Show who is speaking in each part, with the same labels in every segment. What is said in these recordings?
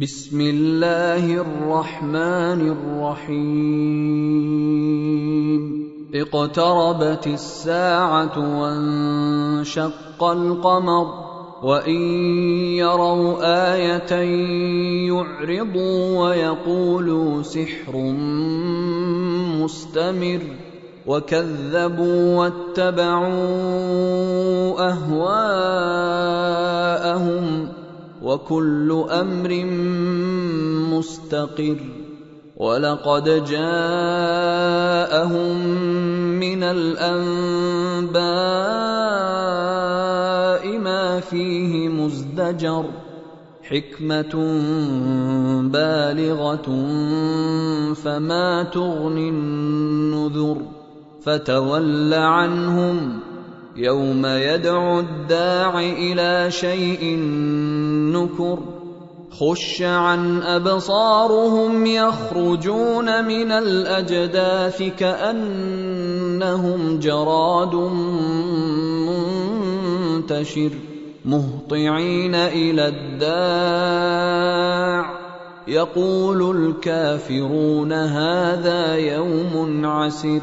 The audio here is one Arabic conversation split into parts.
Speaker 1: بسم الله الرحمن الرحيم. اقتربت الساعة وانشق القمر وإن يروا آية يعرضوا ويقولوا سحر مستمر. وكذبوا واتبعوا أهواءهم. وكل أمر مستقر ولقد جاءهم من الأنباء ما فيه مزدجر حكمة بالغة فما تغني النذر فتول عنهم يوم يدعو الداع إلى شيء نكر خش عن أبصارهم يخرجون من الأجداث كأنهم جراد منتشر مهطعين إلى الداع. يقول الكافرون هذا يوم عسر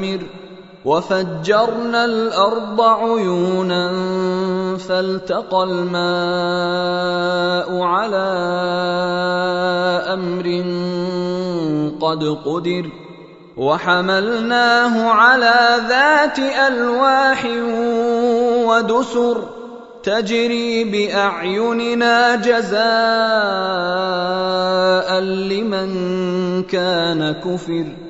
Speaker 1: منهمر وفجرنا الأرض عيونا فالتقى الماء على أمر قد قدر وحملناه على ذات ألواح ودسر تجري بأعيننا جزاء لمن كان كفر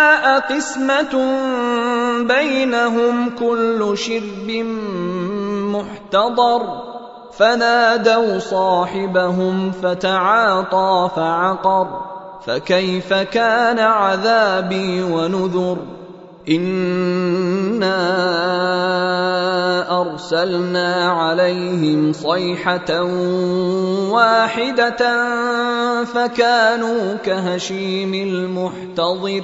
Speaker 1: قسمة بينهم كل شرب محتضر. فنادوا صاحبهم فتعاطى فعقر. فكيف كان عذابي ونذر؟ إنا أرسلنا عليهم صيحة واحدة فكانوا كهشيم المحتضر.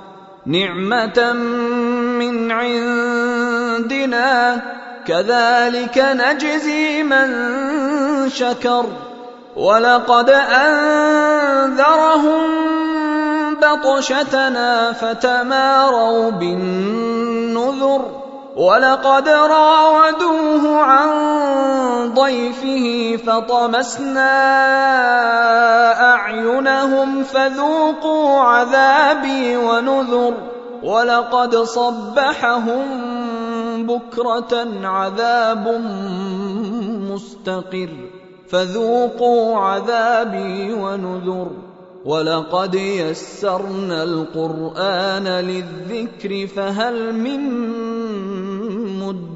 Speaker 1: نعمة من عندنا. كذلك نجزي من شكر. ولقد أنذرهم بطشتنا فتماروا بالنذر. ولقد راودوه عن ضيفه فطمسنا اعينهم فذوقوا عذابي ونذر ولقد صبحهم بكره عذاب مستقر فذوقوا عذابي ونذر ولقد يسرنا القران للذكر فهل من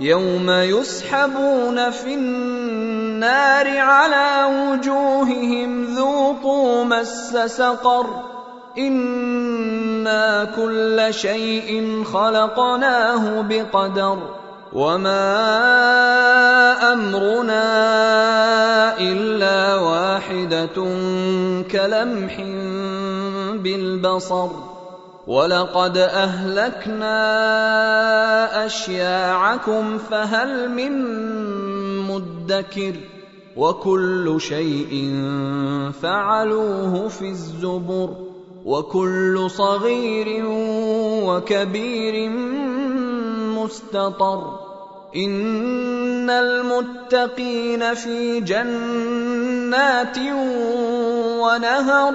Speaker 1: يوم يسحبون في النار على وجوههم ذوقوا مس سقر إنا كل شيء خلقناه بقدر وما أمرنا إلا واحدة كلمح بالبصر ولقد اهلكنا اشياعكم فهل من مدكر وكل شيء فعلوه في الزبر وكل صغير وكبير مستطر ان المتقين في جنات ونهر